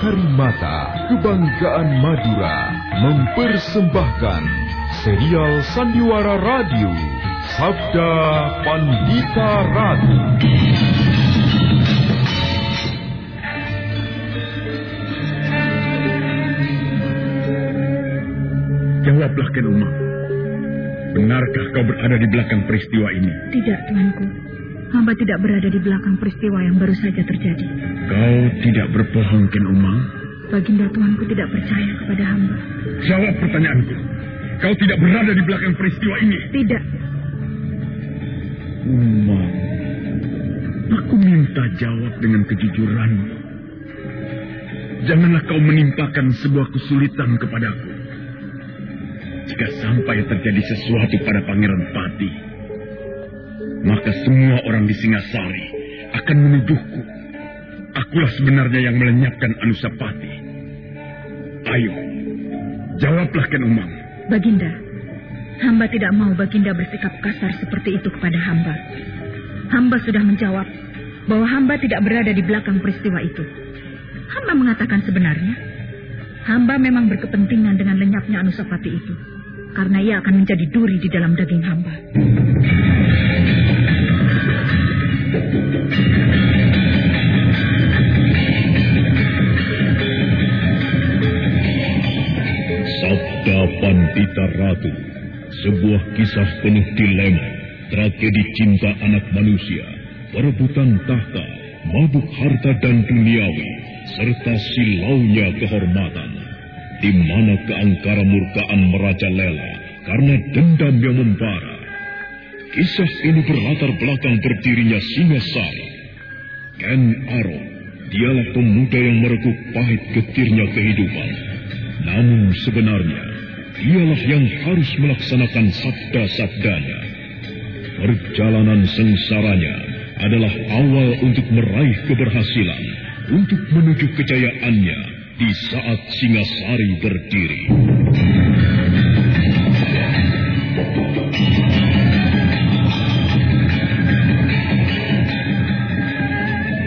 Karimata, Kebanggaan Madura, mempersembahkan serial Sandiwara Radio, Sabda Pandita Ratu. Jawablah, Ken Umang. Benarkah kau berada di belakang peristiwa ini? Tidak, tuanku. Hamba tidak berada di belakang peristiwa yang baru saja terjadi. Kau tidak berbohong, Ken Umang? Baginda tuanku tidak percaya kepada hamba. Jawab pertanyaanku. Kau tidak berada di belakang peristiwa ini? Tidak. Umang, aku minta jawab dengan kejujuran. Janganlah kau menimpakan sebuah kesulitan kepadaku. Jika sampai terjadi sesuatu pada Pangeran Pati, maka semua orang di Singasari akan menuduhku. Akulah sebenarnya yang melenyapkan Anusapati. Ayo, jawablah Ken Umang. Baginda, hamba tidak mau Baginda bersikap kasar seperti itu kepada hamba. Hamba sudah menjawab bahwa hamba tidak berada di belakang peristiwa itu. Hamba mengatakan sebenarnya, hamba memang berkepentingan dengan lenyapnya Anusapati itu. Karena ia akan menjadi duri di dalam daging hamba. Pandita Ratu, sebuah kisah penuh dilema, tragedi cinta anak manusia, perebutan tahta, mabuk harta dan duniawi, serta silaunya kehormatan, di mana keangkara murkaan merajalela karena dendam yang membara. Kisah ini berlatar belakang berdirinya Singasari. Ken Arok, dialah pemuda yang merekuk pahit getirnya kehidupan. Namun sebenarnya, dialah yang harus melaksanakan sabda-sabdanya. Perjalanan sengsaranya adalah awal untuk meraih keberhasilan, untuk menuju kejayaannya di saat Singasari berdiri.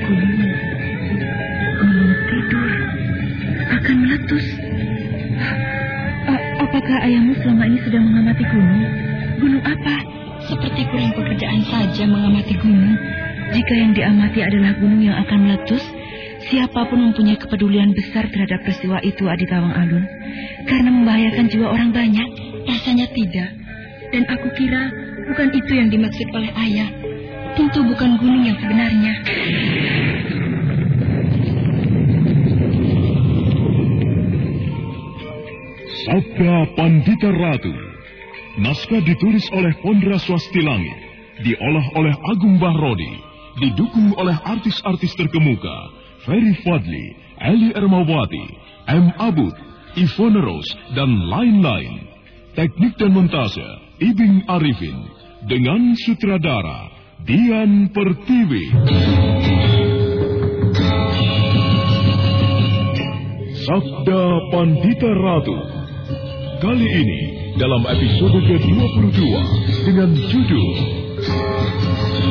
Gunung, gunung tidur, akan meletus. Mengamati gunung. Jika yang diamati adalah gunung yang akan meletus, siapa pun mempunyai kepedulian besar terhadap peristiwa itu Aditawang Alun. Karena membahayakan jiwa orang banyak. Rasanya tidak. Dan aku kira bukan itu yang dimaksud oleh ayah. Tentu bukan gunung yang sebenarnya. Sabda Pandita Ratu. Naskah ditulis oleh Pondra Swasti Langit, diolah oleh Agung Bahrodi, didukung oleh artis-artis terkemuka, Ferry Fadli, Eli Ermawati, M. Abud, Ivone Rose, dan lain-lain. Teknik dan montase, Ibing Arifin, dengan sutradara, Dian Pertiwi. Sabda Pandita Ratu. Kali ini dalam episode ke-22 dengan judul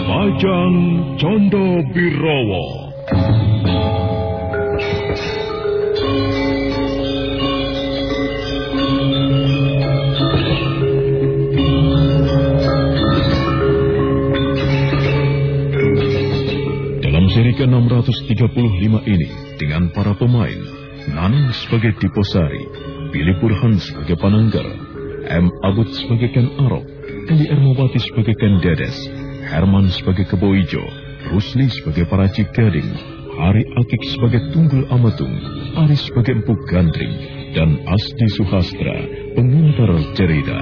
Bajang Condo Birowo. Dalam seri ke-635 ini dengan para pemain Nanang sebagai Diposari, Billy Burhan sebagai Pananggar, M. Abud sebagai Ken Arok, Eli Ermawati sebagai Ken Dedes, Herman sebagai Kebo Ijo, Rusli sebagai Paracik Gading, Hari Akik sebagai Tunggul Amatung, Aris sebagai Empuk Gandring, dan Asdi Suhastra, pengantar cerita.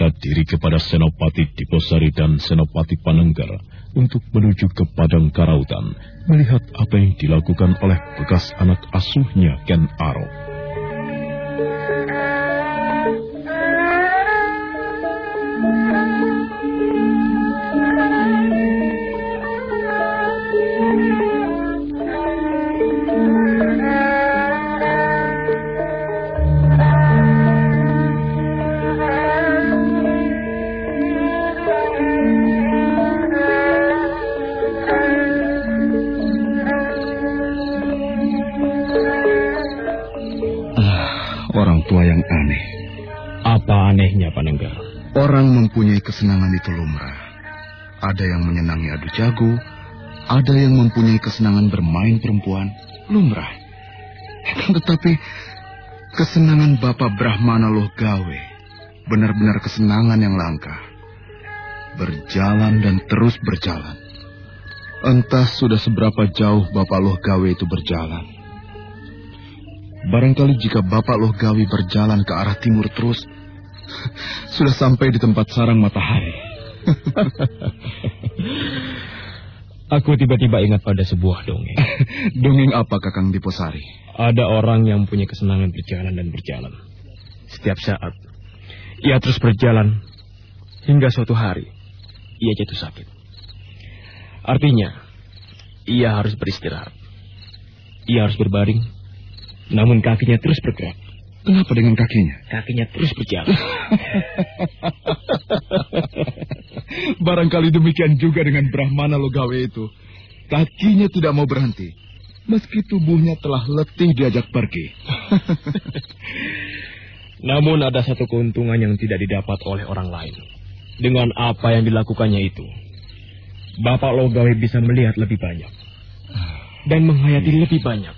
Minta diri kepada Senopati Diposari dan Senopati Panenggar untuk menuju ke Padang Karautan melihat apa yang dilakukan oleh bekas anak asuhnya Ken Arok. Orang mempunyai kesenangan itu lumrah. Ada yang menyenangi adu jago, ada yang mempunyai kesenangan bermain perempuan, lumrah. Tetapi kesenangan Bapak Brahmana Loh Gawe benar-benar kesenangan yang langka. Berjalan dan terus berjalan. Entah sudah seberapa jauh Bapak Loh Gawe itu berjalan. Barangkali jika Bapak Loh Gawe berjalan ke arah timur terus, sudah sampai di tempat sarang matahari. Aku tiba-tiba ingat pada sebuah dongeng. dongeng apa Kakang Diposari? Ada orang yang punya kesenangan berjalan dan berjalan. Setiap saat, ia terus berjalan hingga suatu hari ia jatuh sakit. Artinya, ia harus beristirahat. Ia harus berbaring, namun kakinya terus bergerak. Kenapa dengan kakinya? Kakinya terus berjalan. Barangkali demikian juga dengan Brahmana Logawe itu. Kakinya tidak mau berhenti. Meski tubuhnya telah letih diajak pergi. Namun ada satu keuntungan yang tidak didapat oleh orang lain. Dengan apa yang dilakukannya itu. Bapak Logawe bisa melihat lebih banyak. Dan menghayati lebih banyak.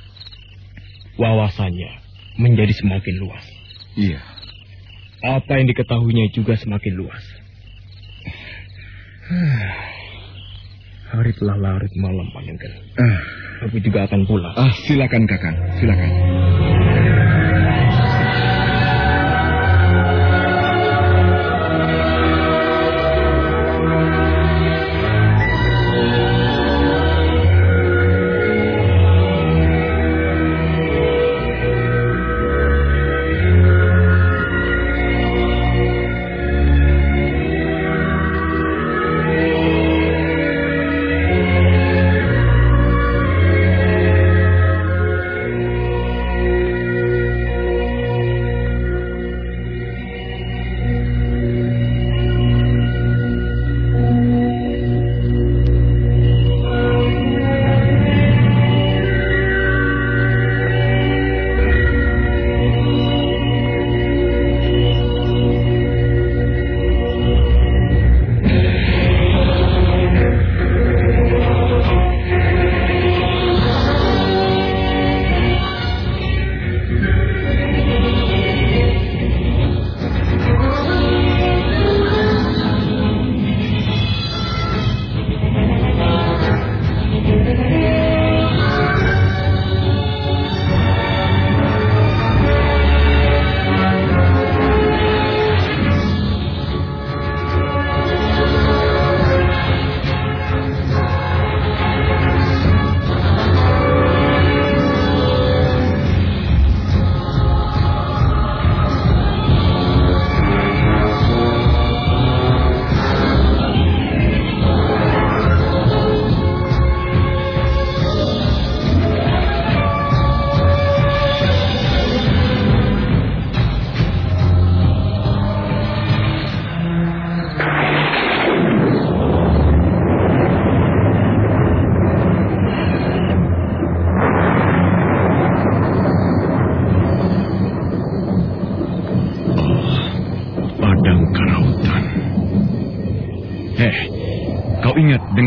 Wawasannya menjadi semakin luas. Iya. Apa yang diketahuinya juga semakin luas. Hari telah larut malam, Panenggan. Ah, Aku juga akan pulang. ah, silakan kakak, silakan.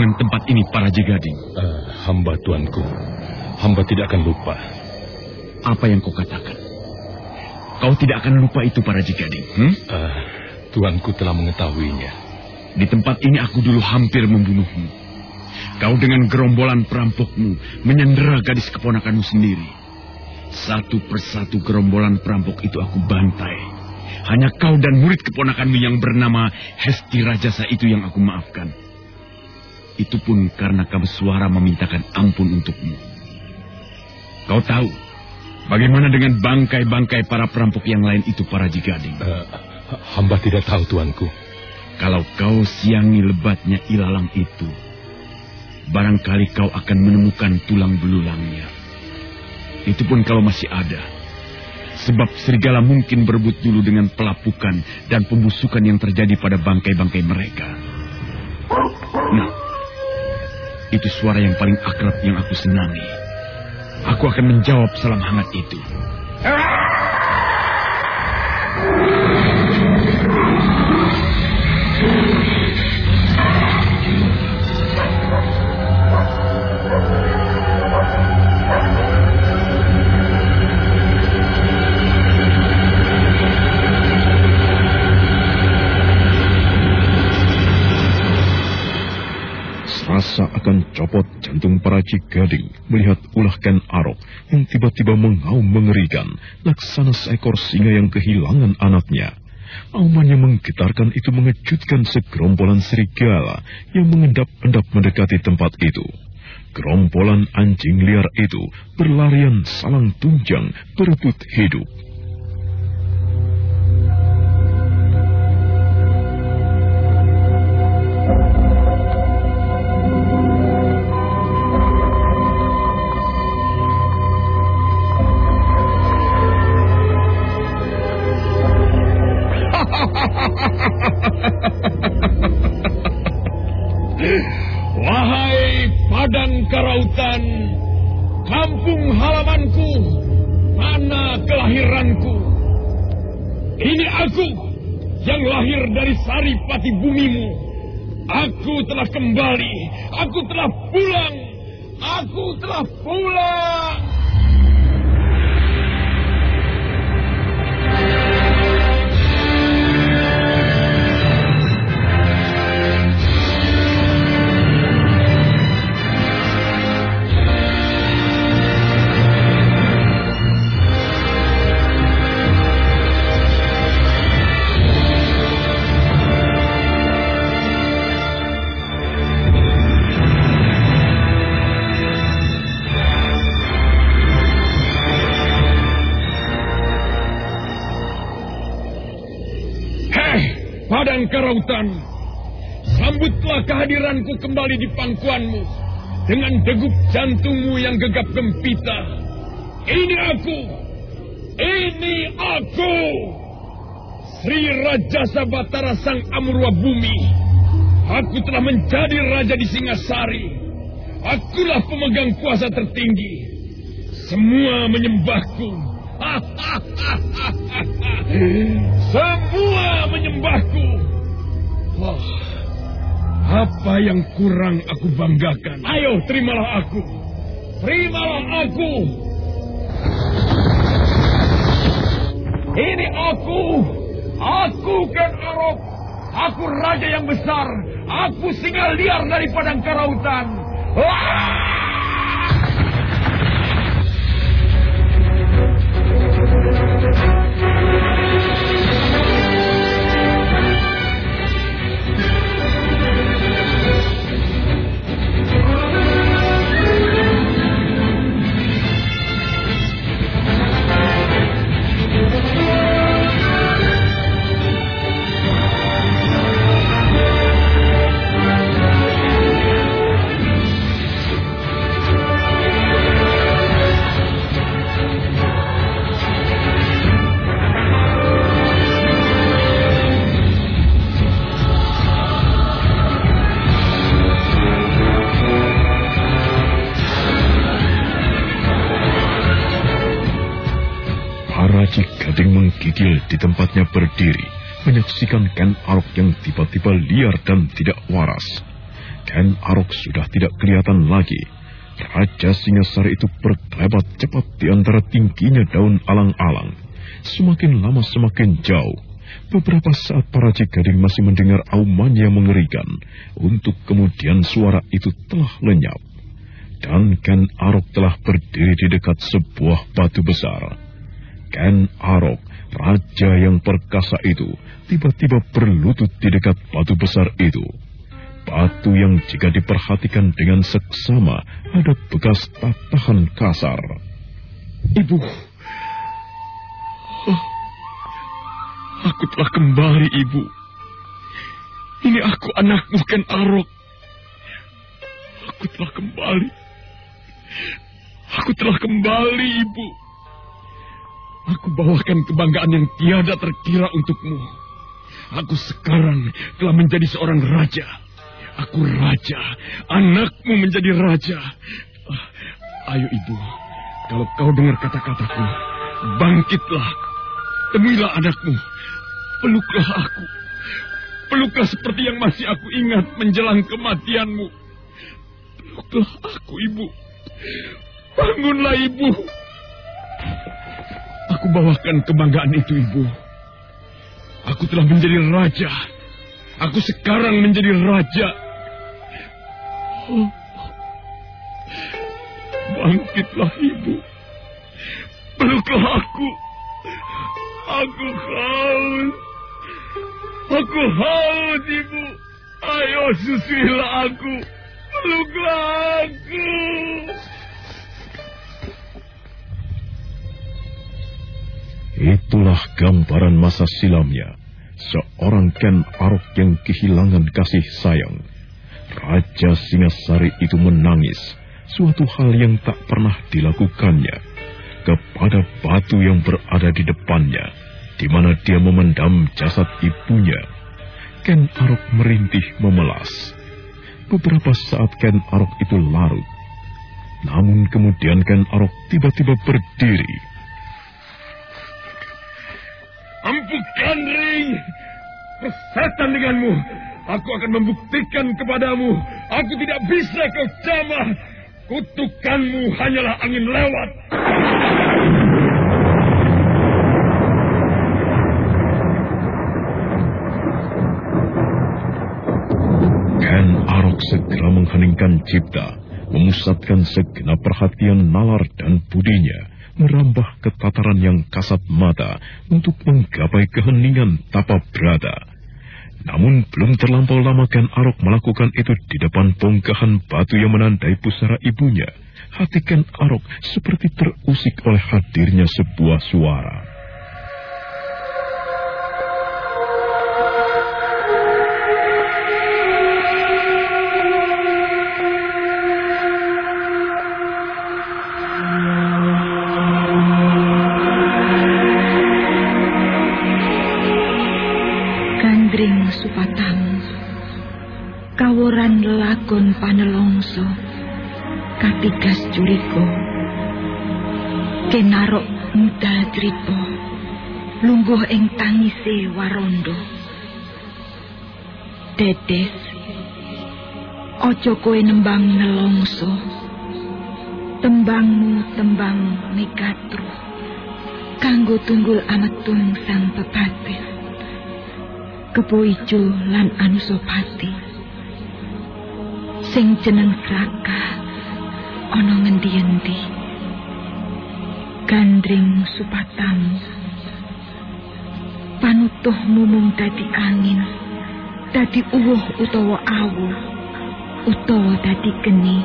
Dengan tempat ini para Jegading? Eh, hamba tuanku, hamba tidak akan lupa. Apa yang kau katakan? Kau tidak akan lupa itu para Jegading. Hmm? Eh, tuanku telah mengetahuinya. Di tempat ini aku dulu hampir membunuhmu. Kau dengan gerombolan perampokmu menyandera gadis keponakanmu sendiri. Satu persatu gerombolan perampok itu aku bantai. Hanya kau dan murid keponakanmu yang bernama Hesti Rajasa itu yang aku maafkan. Itu pun karena kamu suara memintakan ampun untukmu. Kau tahu bagaimana dengan bangkai-bangkai para perampok yang lain itu para jigading. Eh, hamba tidak tahu tuanku. Kalau kau siangi lebatnya ilalang itu, barangkali kau akan menemukan tulang belulangnya. Itu pun kalau masih ada. Sebab serigala mungkin berebut dulu dengan pelapukan dan pembusukan yang terjadi pada bangkai-bangkai mereka. Nah, itu suara yang paling akrab yang aku senangi. Aku akan menjawab salam hangat itu. Serasa akan copot jantung para Gading melihat ulah Ken Arok yang tiba-tiba mengaum mengerikan, laksana seekor singa yang kehilangan anaknya. Auman yang menggetarkan itu mengejutkan segerombolan serigala yang mengendap-endap mendekati tempat itu. Gerombolan anjing liar itu berlarian salang tunjang berebut hidup. Telah kembali di pangkuanmu dengan degup jantungmu yang gegap gempita. Ini aku, ini aku, Sri Raja Sabatara Sang Amurwa Bumi. Aku telah menjadi raja di Singasari. Akulah pemegang kuasa tertinggi. Semua menyembahku. Semua menyembahku. Wah, apa yang kurang aku banggakan? Ayo, terimalah aku. Terimalah aku. Ini aku. Aku Ken Arok. Aku raja yang besar. Aku singa liar dari padang karautan. Wah! Menggigil di tempatnya berdiri, menyaksikan Ken Arok yang tiba-tiba liar dan tidak waras. Ken Arok sudah tidak kelihatan lagi. Raja Singasari itu berkelebat cepat di antara tingginya daun alang-alang. Semakin lama semakin jauh. Beberapa saat para Gading masih mendengar auman yang mengerikan. Untuk kemudian suara itu telah lenyap. Dan Ken Arok telah berdiri di dekat sebuah batu besar. Ken Arok, raja yang perkasa itu, tiba-tiba berlutut di dekat batu besar itu. Batu yang jika diperhatikan dengan seksama ada bekas tatahan kasar. Ibu, oh, aku telah kembali, Ibu. Ini aku anakmu Ken Arok. Aku telah kembali. Aku telah kembali, Ibu. Aku bawakan kebanggaan yang tiada terkira untukmu. Aku sekarang telah menjadi seorang raja. Aku raja, anakmu menjadi raja. Ah, Ayo ibu, kalau kau dengar kata-kataku, bangkitlah. Temuilah anakmu, peluklah aku. Peluklah seperti yang masih aku ingat menjelang kematianmu. Peluklah aku, ibu. Bangunlah, ibu. Aku bawakan kebanggaan itu, Ibu. Aku telah menjadi raja. Aku sekarang menjadi raja. Bangkitlah ibu. Peluklah aku. Aku haus. Aku haus, ibu. Ayo susuilah aku. Peluklah aku. Itulah gambaran masa silamnya. Seorang Ken Arok yang kehilangan kasih sayang. Raja Singasari itu menangis. Suatu hal yang tak pernah dilakukannya. Kepada batu yang berada di depannya. Di mana dia memendam jasad ibunya. Ken Arok merintih memelas. Beberapa saat Ken Arok itu larut. Namun kemudian Ken Arok tiba-tiba berdiri Ampukan ring. Persetan denganmu. Aku akan membuktikan kepadamu. Aku tidak bisa kau jamah. Kutukanmu hanyalah angin lewat. Ken Arok segera mengheningkan cipta, memusatkan segenap perhatian nalar dan budinya merambah ke tataran yang kasat mata untuk menggapai keheningan tapa berada. Namun belum terlampau lama Ken Arok melakukan itu di depan bongkahan batu yang menandai pusara ibunya. Hati Ken Arok seperti terusik oleh hadirnya sebuah suara. Tangise warondo dedes ojo kowe nembang nelongso. Tembangmu tembang mikatru kanggo tunggul ametung sang pepaten kebo ijo lan anusopati sing jeneng Sraka ana ngendi-endi? Gandring supatam panutuhmu mung dadi angin dadi uwuh utawa awu utawa dadi geni.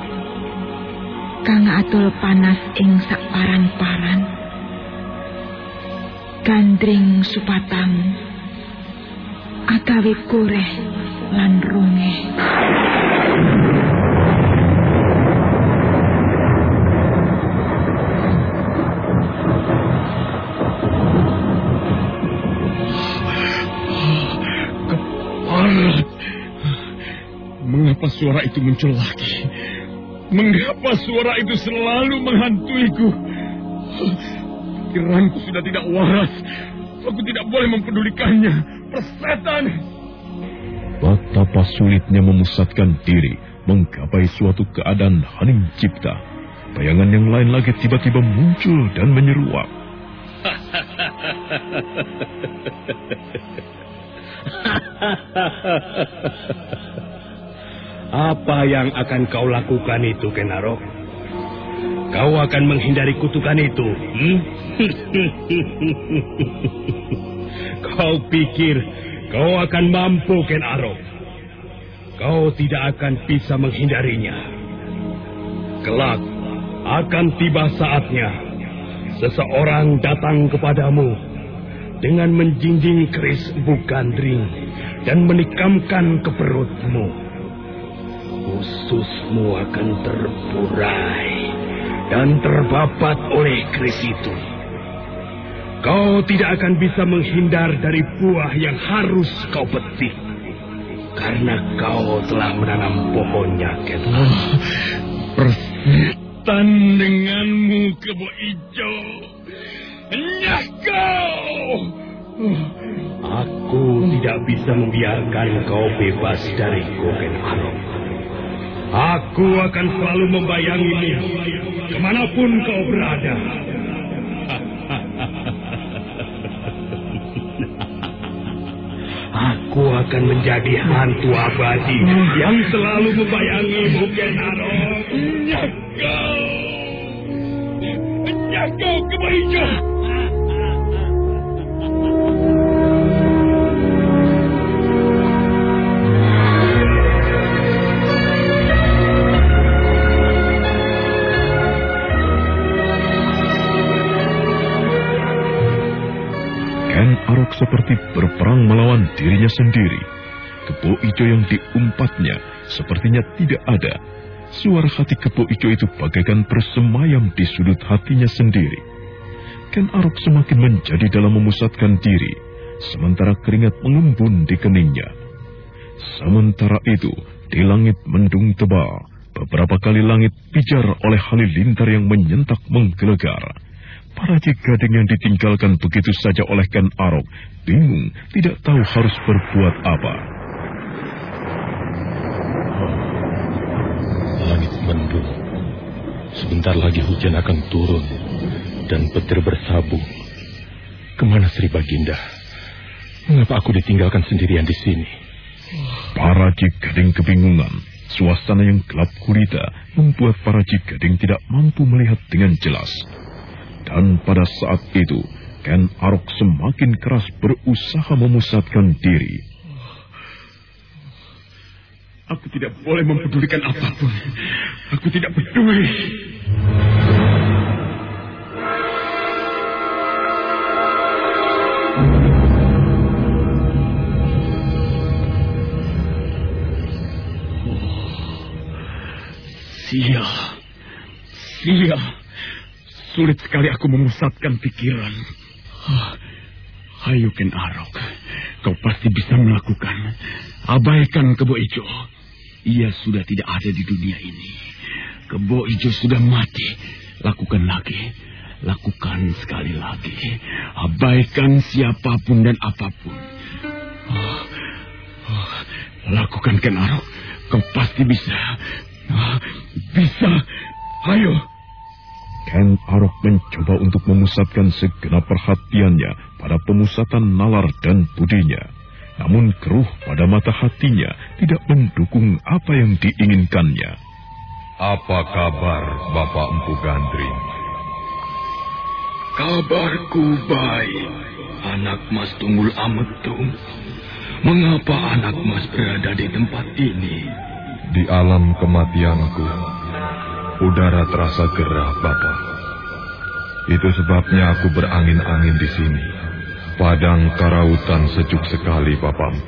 Kang adol panas ing sakparan-paran. Gandring supatam agawe goreh lan suara itu muncul lagi? Mengapa suara itu selalu menghantuiku? Pikiranku sudah tidak waras. Aku tidak boleh mempedulikannya. Persetan! Betapa sulitnya memusatkan diri menggapai suatu keadaan hening cipta. Bayangan yang lain lagi tiba-tiba muncul dan menyeruak. Apa yang akan kau lakukan itu, Kenaro? Kau akan menghindari kutukan itu. Hmm? kau pikir kau akan mampu, Kenaro? Kau tidak akan bisa menghindarinya. Kelak akan tiba saatnya seseorang datang kepadamu dengan menjinjing keris bukan ring dan menikamkan ke perutmu. Ususmu akan terburai dan terbabat oleh keris itu. Kau tidak akan bisa menghindar dari buah yang harus kau petik. Karena kau telah menanam pohonnya, Ken. Oh, persetan denganmu, kebo ijo. Nyah kau! Aku tidak bisa membiarkan kau bebas dari Goken Arok. Aku akan selalu membayangimu ke mana pun kau berada. Aku akan menjadi hantu abadi yang selalu membayangimu, Kenaro. Jaga! Jaga kebaikan! Seperti berperang melawan dirinya sendiri. Kebo ijo yang diumpatnya sepertinya tidak ada. Suara hati kebo ijo itu bagaikan bersemayam di sudut hatinya sendiri. Ken Arok semakin menjadi dalam memusatkan diri, sementara keringat mengembun di keningnya. Sementara itu, di langit mendung tebal, beberapa kali langit pijar oleh halilintar yang menyentak menggelegar. Para Gading yang ditinggalkan begitu saja oleh Ken Arok bingung, tidak tahu harus berbuat apa. Oh, langit mendung. Sebentar lagi hujan akan turun dan petir bersabu. Ke mana Sri Baginda? Mengapa aku ditinggalkan sendirian di sini? Para Gading kebingungan. Suasana yang gelap gulita membuat para Gading tidak mampu melihat dengan jelas. Dan pada saat itu, Ken Arok semakin keras berusaha memusatkan diri. Aku tidak boleh mempedulikan apa pun. Aku tidak peduli. Sia. Sia. Sulit sekali aku memusatkan pikiran. Oh, ayo Ken Arok, kau pasti bisa melakukan. Abaikan Kebo Ijo. Ia sudah tidak ada di dunia ini. Kebo Ijo sudah mati. Lakukan lagi. Lakukan sekali lagi. Abaikan siapa pun dan apa pun. Oh, oh, lakukan Ken Arok. Kau pasti bisa. Oh, bisa. Ayo. Ken Arok mencoba untuk memusatkan segenap perhatiannya pada pemusatan nalar dan budinya. Namun keruh pada mata hatinya tidak mendukung apa yang diinginkannya. Apa kabar Bapak Empu Gandring? Kabarku baik, anak Mas Tunggul Ametung. Mengapa anak Mas berada di tempat ini? Di alam kematianku, Udara terasa gerah, Bapak. Itu sebabnya aku berangin-angin di sini. Padang karautan sejuk sekali, Bapak.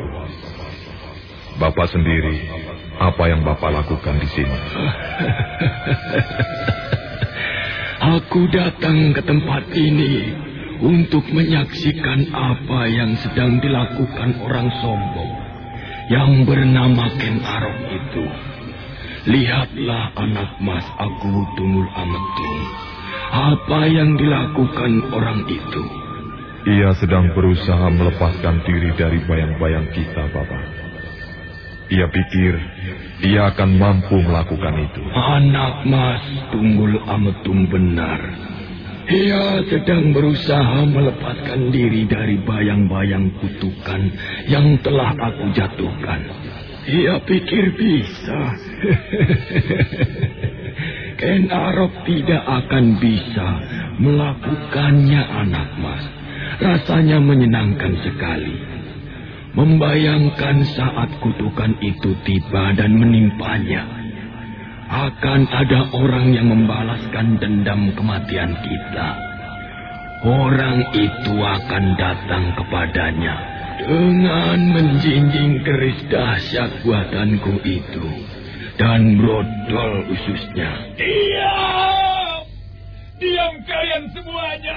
Bapak sendiri, apa yang Bapak lakukan di sini? aku datang ke tempat ini untuk menyaksikan apa yang sedang dilakukan orang sombong yang bernama Ken Arok itu. Lihatlah anak mas aku Tunggul Ametung. Apa yang dilakukan orang itu? Ia sedang berusaha melepaskan diri dari bayang-bayang kita, Bapak. Ia pikir ia akan mampu melakukan itu. Anak mas Tunggul Ametung benar. Ia sedang berusaha melepaskan diri dari bayang-bayang kutukan yang telah aku jatuhkan. Ia pikir bisa. Ken Arok tidak akan bisa melakukannya anak mas. Rasanya menyenangkan sekali. Membayangkan saat kutukan itu tiba dan menimpanya. Akan ada orang yang membalaskan dendam kematian kita. Orang itu akan datang kepadanya dengan menjinjing keris dahsyat buatanku itu dan brodol ususnya. Diam! Diam kalian semuanya!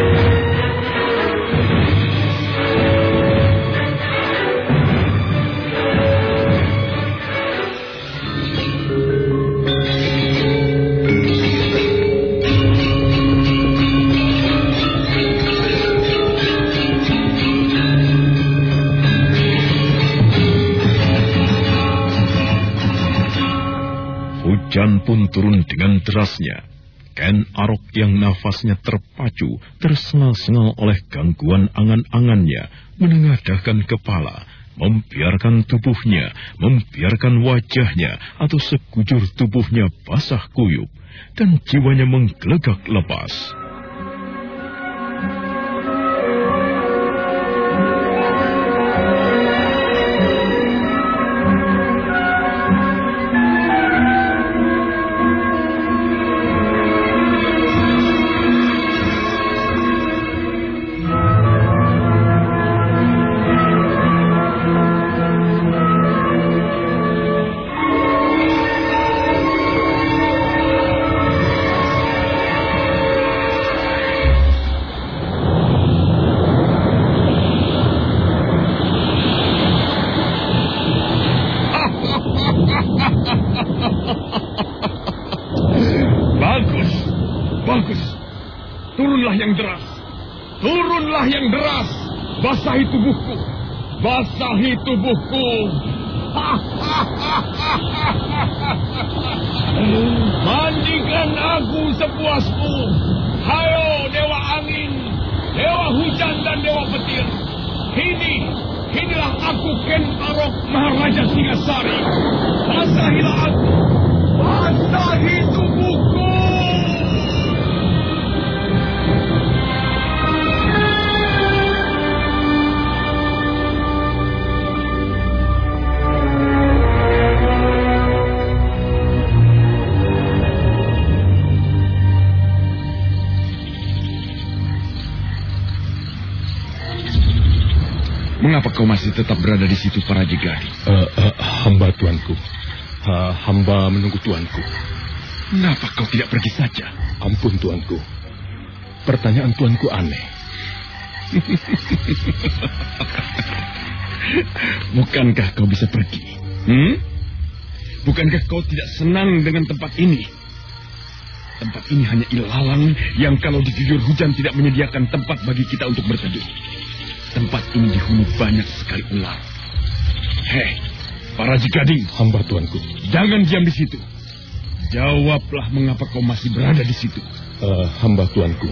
Pun turun dengan derasnya. Ken Arok yang nafasnya terpacu, tersengal-sengal oleh gangguan angan-angannya, menengadahkan kepala, membiarkan tubuhnya, membiarkan wajahnya atau sekujur tubuhnya basah kuyup, dan jiwanya menggelegak lepas. Yang deras. Turunlah yang deras. Basahi tubuhku. Basahi tubuhku. Mandikan aku sepuasmu. Hayo Dewa Angin, Dewa Hujan dan Dewa Petir. Ini, inilah aku Ken Arok Maharaja Singasari. Basahilah aku. Basahi tubuhku. Mengapa kau masih tetap berada di situ para jigari? Eh, eh, hamba tuanku. Ha, hamba menunggu tuanku. Mengapa kau tidak pergi saja? Ampun tuanku. Pertanyaan tuanku aneh. Bukankah kau bisa pergi? Hmm? Bukankah kau tidak senang dengan tempat ini? Tempat ini hanya ilalang yang kalau diguyur hujan tidak menyediakan tempat bagi kita untuk berteduh. Tempat ini dihuni banyak sekali ular. Hei, para jigading. Hamba tuanku. Jangan diam di situ. Jawablah mengapa kau masih berada di situ. Eh, hamba tuanku.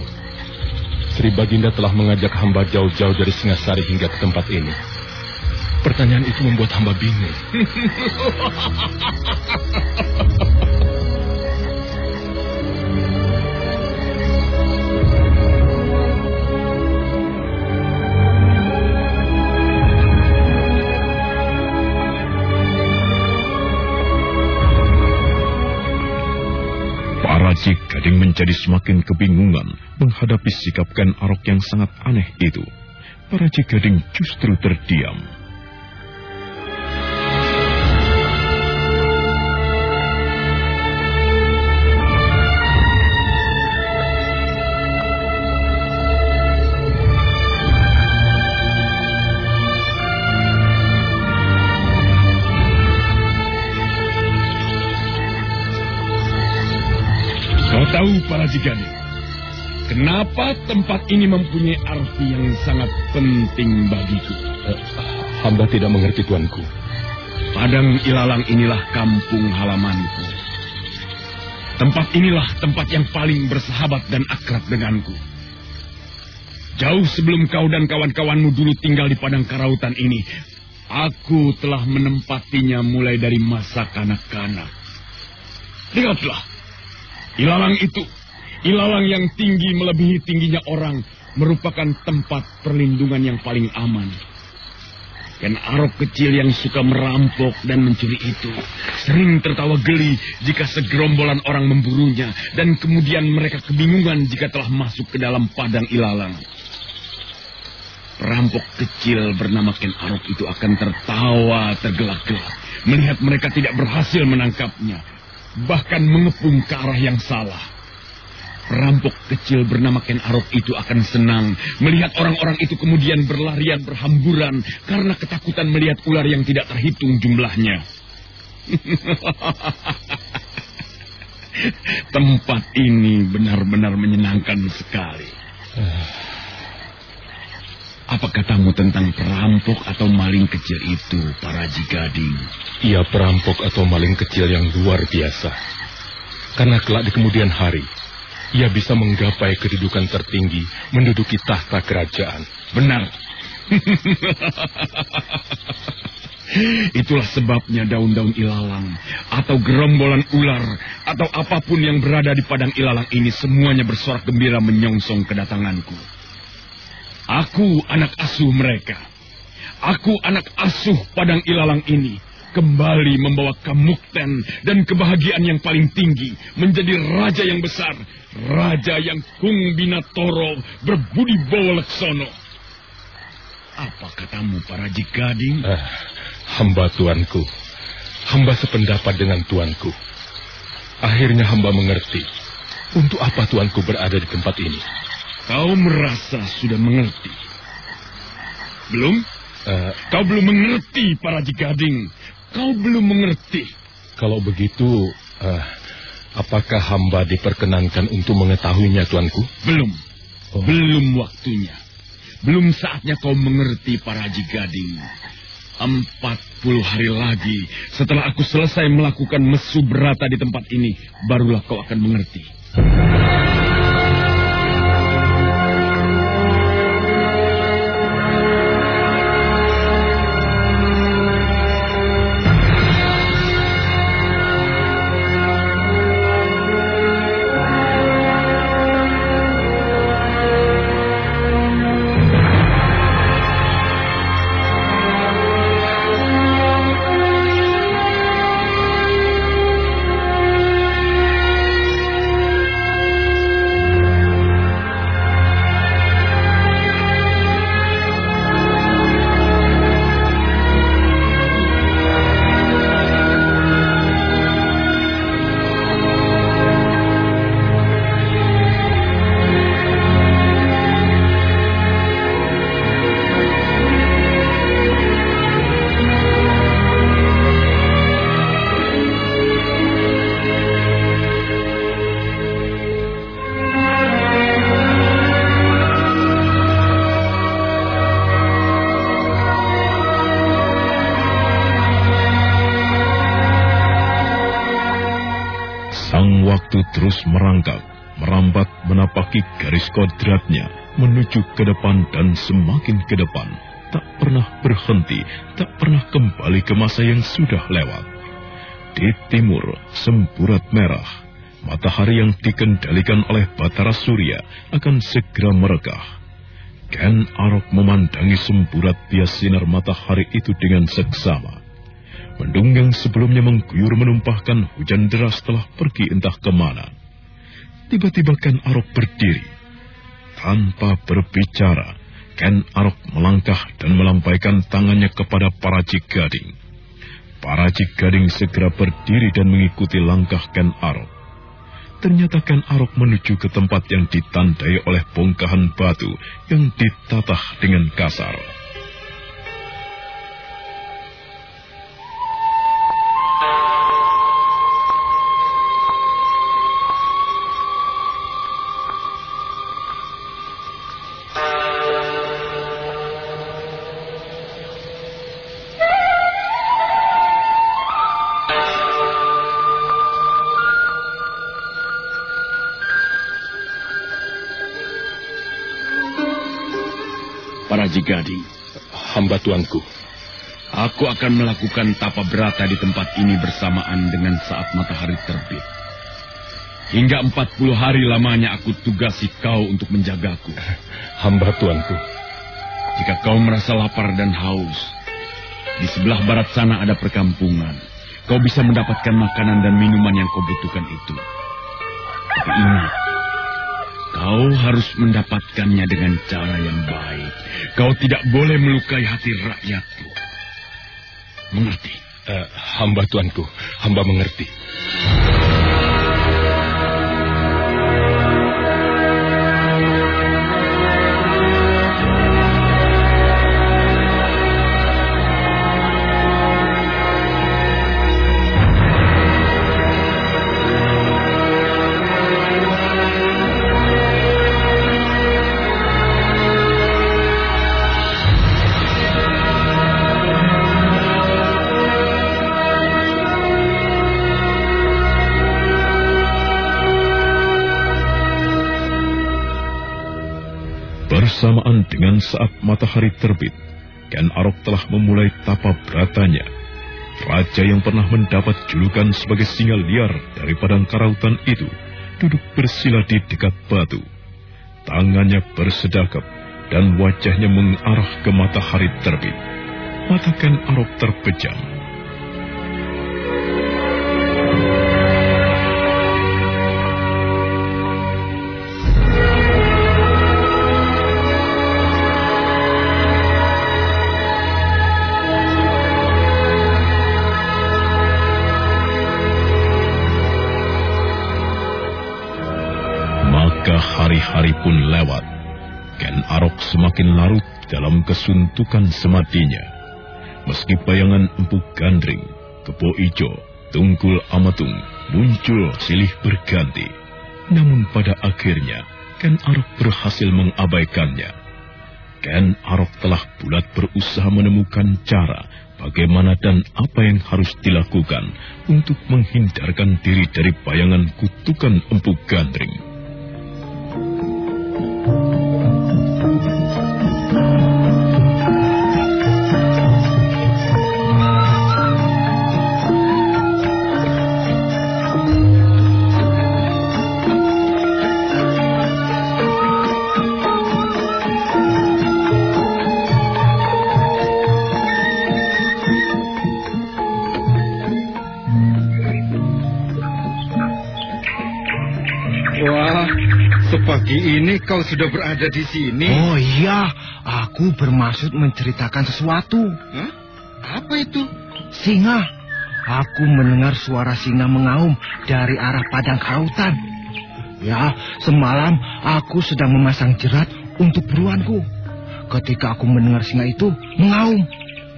Sri Baginda telah mengajak hamba jauh-jauh dari Singasari hingga ke tempat ini. Pertanyaan itu membuat hamba bingung. Para Gading menjadi semakin kebingungan menghadapi sikap Ken Arok yang sangat aneh itu. Para Gading justru terdiam. Jigani, kenapa tempat ini mempunyai arti yang sangat penting bagiku? Eh, hamba tidak mengerti tuanku. Padang Ilalang inilah kampung halamanku. Tempat inilah tempat yang paling bersahabat dan akrab denganku. Jauh sebelum kau dan kawan-kawanmu dulu tinggal di padang karautan ini, aku telah menempatinya mulai dari masa kanak-kanak. Lihatlah, ilalang itu, ilalang yang tinggi melebihi tingginya orang, merupakan tempat perlindungan yang paling aman. Ken Arok kecil yang suka merampok dan mencuri itu sering tertawa geli jika segerombolan orang memburunya dan kemudian mereka kebingungan jika telah masuk ke dalam padang ilalang. Perampok kecil bernama Ken Arok itu akan tertawa tergelak-gelak melihat mereka tidak berhasil menangkapnya, bahkan mengepung ke arah yang salah. Perampok kecil bernama Ken Arok itu akan senang melihat orang-orang itu kemudian berlarian berhamburan karena ketakutan melihat ular yang tidak terhitung jumlahnya. Tempat ini benar-benar menyenangkan sekali. Apa katamu tentang perampok atau maling kecil itu, para jigading? Ia perampok atau maling kecil yang luar biasa. Karena kelak di kemudian hari, ia bisa menggapai kedudukan tertinggi, menduduki tahta kerajaan. Benar. Itulah sebabnya daun-daun ilalang atau gerombolan ular atau apa pun yang berada di padang ilalang ini semuanya bersorak gembira menyongsong kedatanganku. Aku anak asuh mereka. Aku anak asuh padang ilalang ini kembali membawa kamukten dan kebahagiaan yang paling tinggi menjadi raja yang besar, raja yang kung binatoro berbudi bawaleksono. Apa katamu para jikading? Uh, hamba tuanku, hamba sependapat dengan tuanku. Akhirnya hamba mengerti untuk apa tuanku berada di tempat ini. Kau merasa sudah mengerti? Belum? Uh, kau belum mengerti para jikading. Kau belum mengerti. Kalau begitu, uh, apakah hamba diperkenankan untuk mengetahuinya, tuanku? Belum. Oh. Belum waktunya. Belum saatnya kau mengerti para jigading. Empat puluh hari lagi setelah aku selesai melakukan mesu berata di tempat ini, barulah kau akan mengerti. Ke depan dan semakin ke depan. Tak pernah berhenti, tak pernah kembali ke masa yang sudah lewat. Di timur, semburat merah, matahari yang dikendalikan oleh Batara Surya akan segera merekah. Ken Arok memandangi semburat bias sinar matahari itu dengan seksama. Mendung yang sebelumnya mengguyur menumpahkan hujan deras telah pergi entah ke mana. Tiba-tiba Ken Arok berdiri. Tanpa berbicara, Ken Arok melangkah dan melampaikan tangannya kepada para Cigading. Para Cigading segera berdiri dan mengikuti langkah Ken Arok. Ternyata Ken Arok menuju ke tempat yang ditandai oleh bongkahan batu yang ditatah dengan kasar. Gading. Hamba tuanku. Aku akan melakukan tapa berata di tempat ini bersamaan dengan saat matahari terbit. Hingga empat puluh hari lamanya aku tugasi kau untuk menjagaku. Hamba tuanku. Jika kau merasa lapar dan haus, di sebelah barat sana ada perkampungan. Kau bisa mendapatkan makanan dan minuman yang kau butuhkan itu. Tapi ingat, Kau harus mendapatkannya dengan cara yang baik. Kau tidak boleh melukai hati rakyatku. Mengerti? Uh, hamba tuanku, hamba mengerti. Matahari terbit, Ken Arok telah memulai tapa beratanya. Raja yang pernah mendapat julukan sebagai singa liar dari padang karautan itu duduk bersila di dekat batu. Tangannya bersedakap dan wajahnya mengarah ke matahari terbit. Mata Ken Arok terpejam. Kesuntukan sematinya. Meski bayangan Empu Gandring, Kepo Ijo, Tungkul Amatung muncul silih berganti. Namun pada akhirnya, Ken Arok berhasil mengabaikannya. Ken Arok telah bulat berusaha menemukan cara bagaimana dan apa yang harus dilakukan untuk menghindarkan diri dari bayangan kutukan Empu Gandring. Ini kau sudah berada di sini. Oh iya, aku bermaksud menceritakan sesuatu. Hah? Apa itu? Singa. Aku mendengar suara singa mengaum dari arah padang karautan. Ya, semalam aku sedang memasang jerat untuk buruanku. Ketika aku mendengar singa itu mengaum.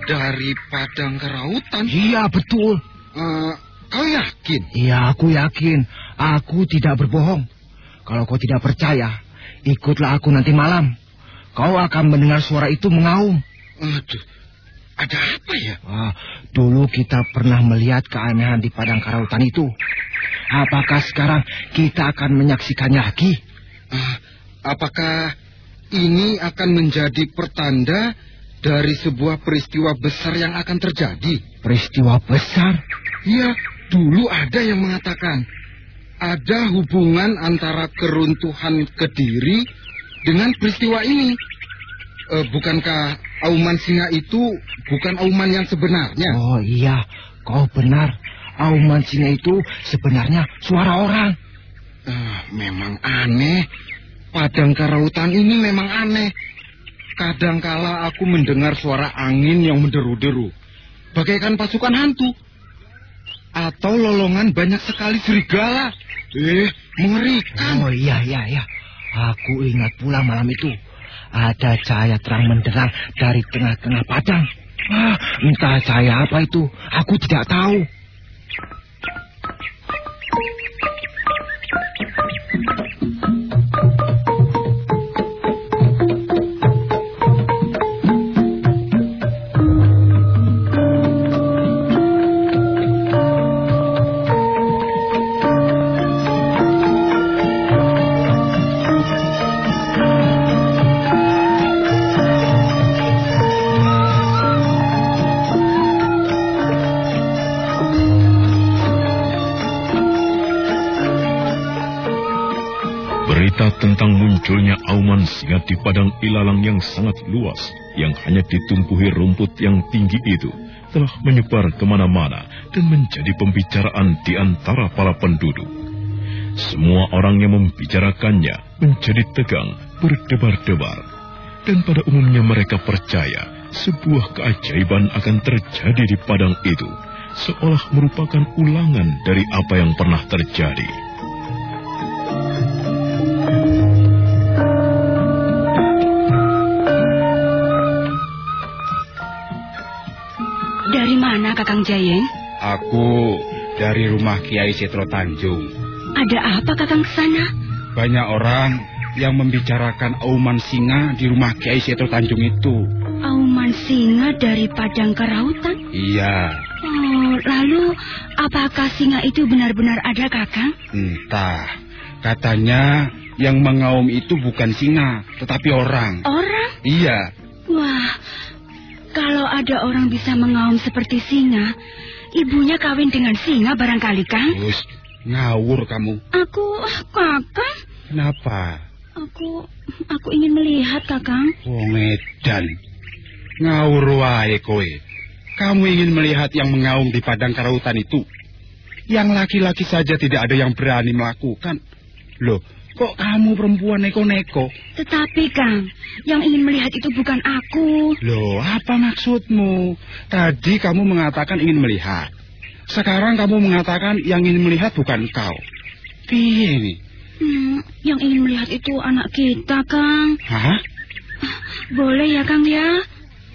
Dari padang kerautan? Iya, betul. Eh, kau yakin? Iya, aku yakin. Aku tidak berbohong. Kalau kau tidak percaya, ikutlah aku nanti malam. Kau akan mendengar suara itu mengaum. Aduh, ada apa ya? Wah, dulu kita pernah melihat keanehan di padang karautan itu. Apakah sekarang kita akan menyaksikannya lagi? Ah, apakah ini akan menjadi pertanda dari sebuah peristiwa besar yang akan terjadi? Peristiwa besar? Iya, dulu ada yang mengatakan ada hubungan antara keruntuhan Kediri dengan peristiwa ini. Eh, bukankah auman singa itu bukan auman yang sebenarnya? Oh iya, kau benar. Auman singa itu sebenarnya suara orang. Ah, memang aneh. Padang karautan ini memang aneh. Kadangkala aku mendengar suara angin yang menderu-deru. Bagaikan pasukan hantu. Atau lolongan banyak sekali serigala. Eh, mengerikan. Oh iya, iya, iya. Aku ingat pula malam itu. Ada cahaya terang menderang dari tengah-tengah padang. Ah, entah cahaya apa itu. Aku tidak tahu. Singa di padang ilalang yang sangat luas, yang hanya ditumpuhi rumput yang tinggi itu, telah menyebar ke mana-mana dan menjadi pembicaraan di antara para penduduk. Semua orang yang membicarakannya menjadi tegang, berdebar-debar. Dan pada umumnya mereka percaya sebuah keajaiban akan terjadi di padang itu, seolah merupakan ulangan dari apa yang pernah terjadi. Kakang Jayeng? Aku dari rumah Kiai Setro Tanjung. Ada apa Kakang ke sana? Banyak orang yang membicarakan auman singa di rumah Kiai Setro Tanjung itu. Auman singa dari padang kerautan? Iya, Oh, lalu apakah singa itu benar-benar ada Kakang? entah. Katanya Yang mengaum itu bukan singa, tetapi orang. Orang? Iya. Ada orang bisa mengaum seperti singa, ibunya kawin dengan singa barangkali, Kang? Terus, ngawur kamu. Aku, kakang. Kenapa? Aku, aku ingin melihat, kakang. Oh, medan. Ngawur wae kowe. Kamu ingin melihat yang mengaum di padang karautan itu? Yang laki-laki saja tidak ada yang berani melakukan. Loh, kok kamu perempuan neko-neko? Tetapi, Kang, yang ingin melihat itu bukan aku. Loh, apa maksudmu? Tadi kamu mengatakan ingin melihat. Sekarang kamu mengatakan yang ingin melihat bukan kau. Piye ini? Hmm, yang ingin melihat itu anak kita, Kang. Hah? Boleh ya, Kang, ya?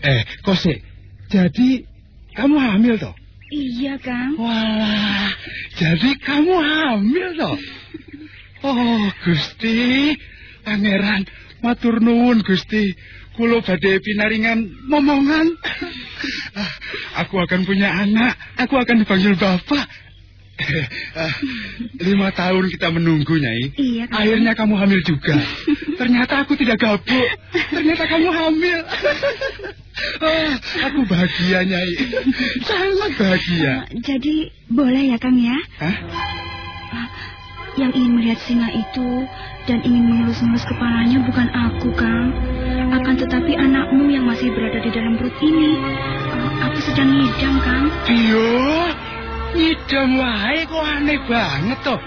Eh, Kose, jadi kamu hamil toh? Iya, Kang. Wah, jadi kamu hamil toh? Oh, Gusti, pangeran, matur nuwun Gusti. Kulo badhe pinaringan momongan. Ah, aku akan punya anak, aku akan dipanggil bapak. Ah, lima tahun kita menunggu, Nyai. Iya. Akhirnya kamu hamil juga. Ternyata aku tidak gabuk. Ternyata kamu hamil. Ah, aku bahagia, Nyai. Sangat bahagia. Jadi, boleh ya, Kang, ya? Hah? Yang ingin melihat singa itu dan ingin mengelus-ngelus kepalanya bukan aku, Kang. Akan tetapi anakmu yang masih berada di dalam perut ini. Ah, aku sedang ngidam, Kang. Iya, ngidam wae kok aneh banget toh.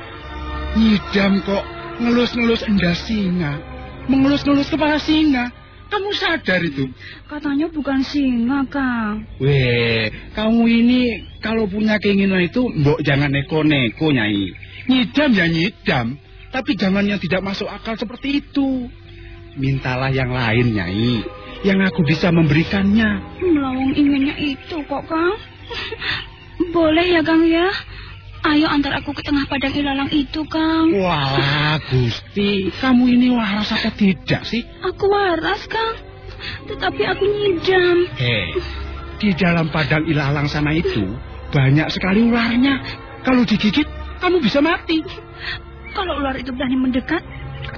Ngidam kok ngelus-ngelus endas singa. Mengelus-ngelus kepala singa. Kamu sadar itu? Katanya bukan singa, Kang. Weh, kamu ini kalau punya keinginan itu mbok jangan neko-neko, Nyai. Ngidam ya ngidam, tapi jangan yang tidak masuk akal seperti itu. Mintalah yang lain, Nyai. Yang aku bisa memberikannya. Melawang inginnya itu kok, Kang. Boleh ya, Kang, ya? Ayo antar aku ke tengah padang ilalang itu, Kang. Wah, Gusti, kamu ini waras apa tidak sih? Aku waras, Kang. Tetapi aku nyidam. Hei, di dalam padang ilalang sana itu banyak sekali ularnya. Kalau digigit, kamu bisa mati. Kalau ular itu berani mendekat,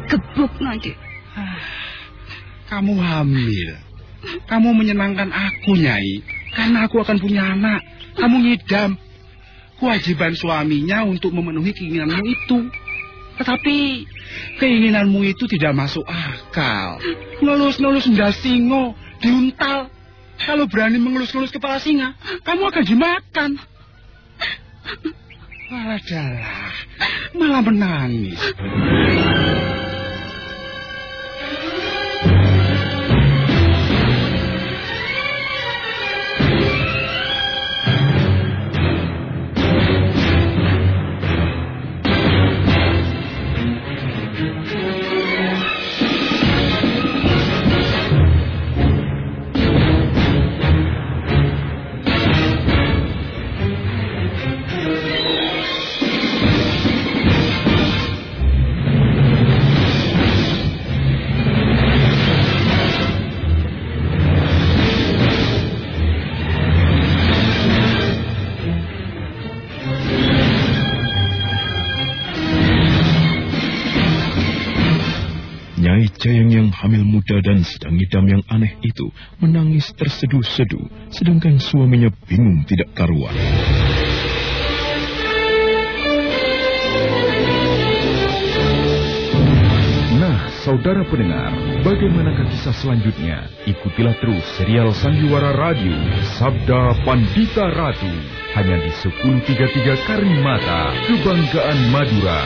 gebuk nanti. Kamu hamil. Kamu menyenangkan aku, Nyai. Karena aku akan punya anak. Kamu ngidam. Kewajiban suaminya untuk memenuhi keinginanmu itu. Tetapi keinginanmu itu tidak masuk akal. Ngelus-ngelus ndas singo, diuntal. Kalau berani mengelus-ngelus kepala singa, kamu akan dimakan. Wadah, malah menangis. Dan sedang ngidam yang aneh itu menangis terseduh-seduh, sedangkan suaminya bingung tidak karuan. Nah, saudara pendengar, bagaimanakah kisah selanjutnya? Ikutilah terus serial Sandiwara Radio Sabda Pandita Ratu hanya di 1033 Karimata, Kebanggaan Madura.